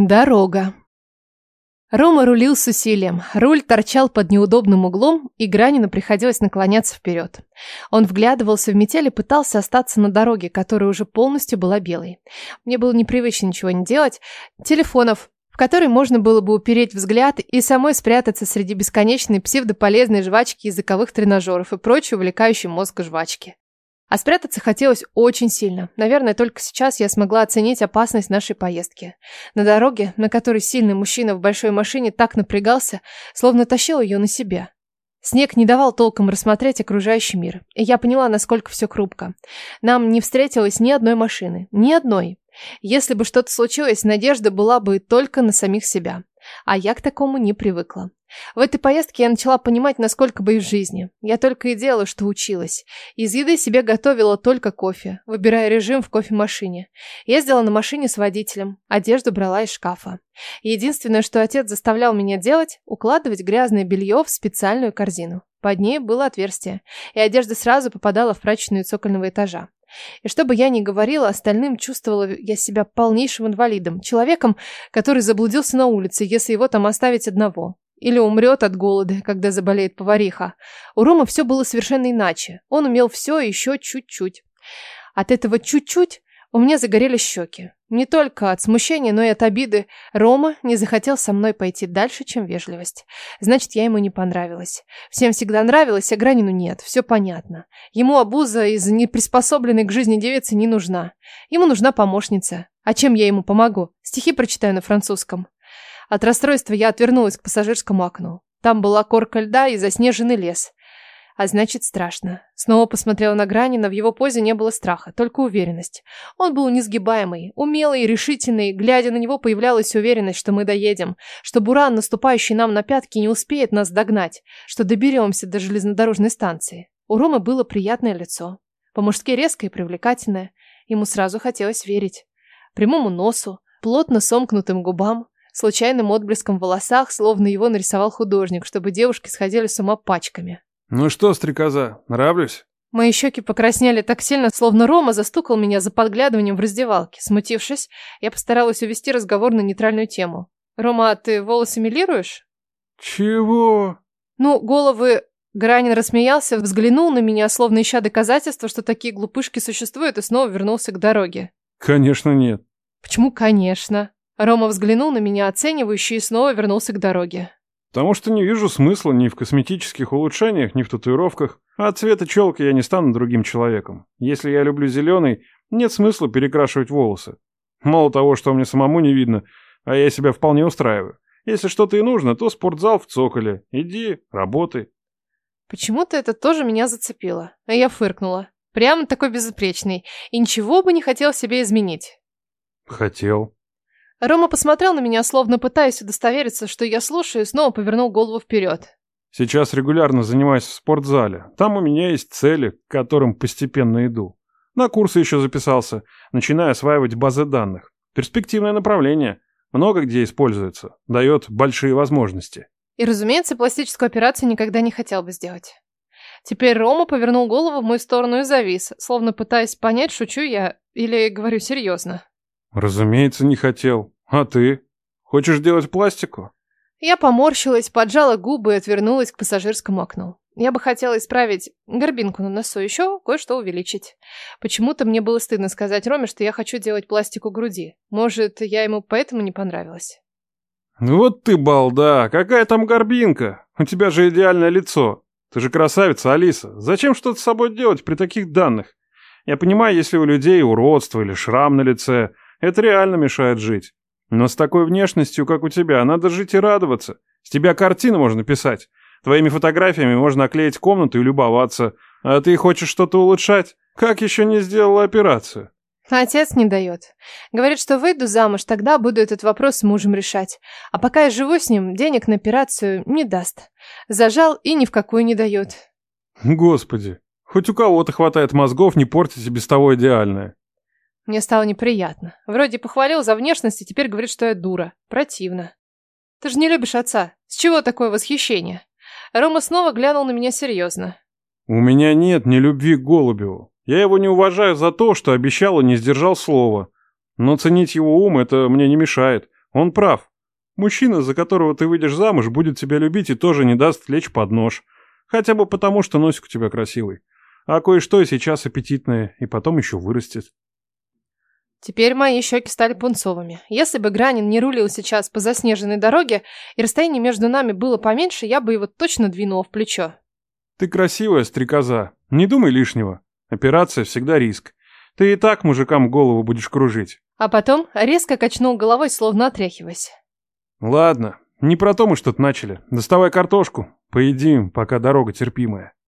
Дорога. Рома рулил с усилием. Руль торчал под неудобным углом, и Гранину приходилось наклоняться вперед. Он вглядывался в метель и пытался остаться на дороге, которая уже полностью была белой. Мне было непривычно ничего не делать. Телефонов, в который можно было бы упереть взгляд и самой спрятаться среди бесконечной псевдополезной жвачки языковых тренажеров и прочей увлекающей мозг жвачки. А спрятаться хотелось очень сильно. Наверное, только сейчас я смогла оценить опасность нашей поездки. На дороге, на которой сильный мужчина в большой машине так напрягался, словно тащил ее на себе. Снег не давал толком рассмотреть окружающий мир, и я поняла, насколько все хрупко. Нам не встретилось ни одной машины, ни одной. Если бы что-то случилось, надежда была бы только на самих себя. А я к такому не привыкла. В этой поездке я начала понимать, насколько боюсь жизни. Я только и делала, что училась. Из еды себе готовила только кофе, выбирая режим в кофемашине. Ездила на машине с водителем, одежду брала из шкафа. Единственное, что отец заставлял меня делать, укладывать грязное белье в специальную корзину. Под ней было отверстие, и одежда сразу попадала в прачечную цокольного этажа. И что бы я ни говорила, остальным чувствовала я себя полнейшим инвалидом, человеком, который заблудился на улице, если его там оставить одного. Или умрет от голода, когда заболеет повариха. У Ромы все было совершенно иначе. Он умел все еще чуть-чуть. От этого чуть-чуть у меня загорелись щеки. Не только от смущения, но и от обиды. Рома не захотел со мной пойти дальше, чем вежливость. Значит, я ему не понравилась. Всем всегда нравилось, а Гранину нет. Все понятно. Ему обуза из неприспособленной к жизни девицы не нужна. Ему нужна помощница. А чем я ему помогу? Стихи прочитаю на французском. От расстройства я отвернулась к пассажирскому окну. Там была корка льда и заснеженный лес. А значит, страшно. Снова посмотрела на Гранина, в его позе не было страха, только уверенность. Он был несгибаемый, умелый решительный. Глядя на него, появлялась уверенность, что мы доедем, что Буран, наступающий нам на пятки, не успеет нас догнать, что доберемся до железнодорожной станции. У Ромы было приятное лицо. По-мужски резкое и привлекательное. Ему сразу хотелось верить. Прямому носу, плотно сомкнутым губам, случайным отблеском в волосах, словно его нарисовал художник, чтобы девушки сходили с ума пачками. «Ну что, стрекоза, нравлюсь?» Мои щеки покраснели так сильно, словно Рома застукал меня за подглядыванием в раздевалке. Смутившись, я постаралась увести разговор на нейтральную тему. «Рома, а ты волосы милируешь?» «Чего?» «Ну, головы...» Гранин рассмеялся, взглянул на меня, словно ища доказательства, что такие глупышки существуют, и снова вернулся к дороге. «Конечно нет». «Почему «конечно»?» Рома взглянул на меня оценивающе и снова вернулся к дороге. «Потому что не вижу смысла ни в косметических улучшениях, ни в татуировках. А от цвета челки я не стану другим человеком. Если я люблю зеленый, нет смысла перекрашивать волосы. Мало того, что мне самому не видно, а я себя вполне устраиваю. Если что-то и нужно, то спортзал в цоколе. Иди, работай». Почему-то это тоже меня зацепило, а я фыркнула. Прямо такой безупречный, и ничего бы не хотел себе изменить. «Хотел», Рома посмотрел на меня, словно пытаясь удостовериться, что я слушаю, и снова повернул голову вперед. «Сейчас регулярно занимаюсь в спортзале. Там у меня есть цели, к которым постепенно иду. На курсы еще записался, начиная осваивать базы данных. Перспективное направление. Много где используется. Дает большие возможности». И, разумеется, пластическую операцию никогда не хотел бы сделать. Теперь Рома повернул голову в мою сторону и завис, словно пытаясь понять, шучу я или говорю серьезно. Разумеется, не хотел. А ты? Хочешь делать пластику? Я поморщилась, поджала губы и отвернулась к пассажирскому окну. Я бы хотела исправить горбинку на носу, еще кое-что увеличить. Почему-то мне было стыдно сказать Роме, что я хочу делать пластику груди. Может, я ему поэтому не понравилась. Вот ты балда, какая там горбинка? У тебя же идеальное лицо. Ты же красавица, Алиса. Зачем что-то с собой делать при таких данных? Я понимаю, если у людей уродство или шрам на лице, это реально мешает жить. Но с такой внешностью, как у тебя, надо жить и радоваться. С тебя картины можно писать. Твоими фотографиями можно оклеить комнату и любоваться. А ты хочешь что-то улучшать? Как еще не сделала операцию? Отец не дает. Говорит, что выйду замуж, тогда буду этот вопрос с мужем решать. А пока я живу с ним, денег на операцию не даст. Зажал и ни в какую не дает. Господи, хоть у кого-то хватает мозгов не портить и без того идеальное. Мне стало неприятно. Вроде похвалил за внешность, и теперь говорит, что я дура. Противно. Ты же не любишь отца. С чего такое восхищение? Рома снова глянул на меня серьезно. У меня нет ни любви к Голубеву. Я его не уважаю за то, что обещал и не сдержал слова. Но ценить его ум это мне не мешает. Он прав. Мужчина, за которого ты выйдешь замуж, будет тебя любить и тоже не даст лечь под нож. Хотя бы потому, что носик у тебя красивый. А кое-что сейчас аппетитное, и потом еще вырастет. Теперь мои щеки стали пунцовыми. Если бы Гранин не рулил сейчас по заснеженной дороге, и расстояние между нами было поменьше, я бы его точно двинула в плечо. Ты красивая, стрекоза. Не думай лишнего. Операция всегда риск. Ты и так мужикам голову будешь кружить. А потом резко качнул головой, словно отряхиваясь. Ладно, не про то мы что-то начали. Доставай картошку. Поедим, пока дорога терпимая.